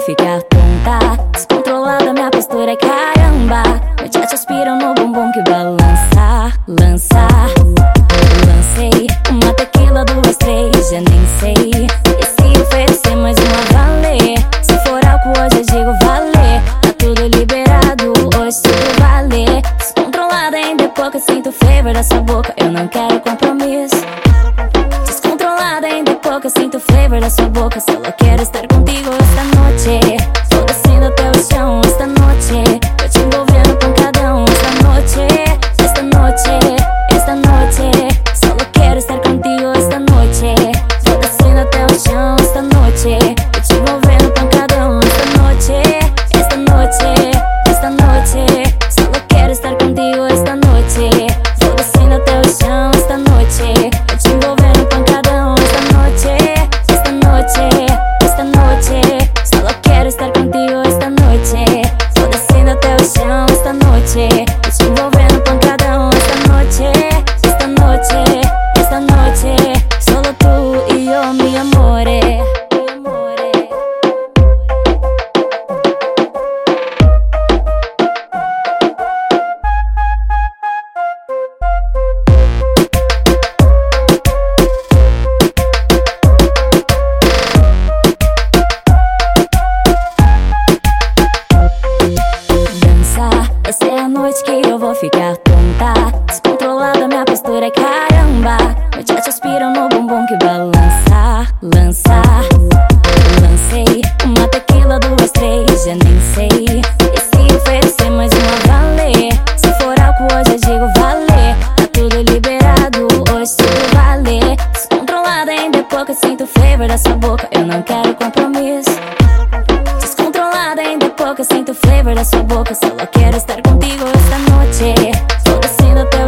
ficar tonta. Descontrolada, minha postura é caramba. Eu te aspiram no bumbum que balança Lança. Lancei uma tequila, duas, três, já nem sei. E se oferecer mais uma valer Se for álcool hoje eu digo valer Tá tudo liberado, hoje tudo valer Descontrolada, ainda é pouco, sinto flavor da sua boca. Eu não quero flavor da sua boca Só quero estar contigo esta noite roll. Noite que eu vou ficar tonta. Descontrolada, minha postura é caramba. Eu te aspiram no bumbum que balança, lança. Lancei uma tequila, duas, três, já nem sei. E se oferecer mais uma valer? Se for álcool hoje eu digo valer. Tá tudo liberado, hoje tudo valer. Descontrolada, ainda é pouco, sinto flavor da sua boca. Eu não quero toques, siento flavor de su boca. Solo quiero estar contigo esta noche. Solo si no te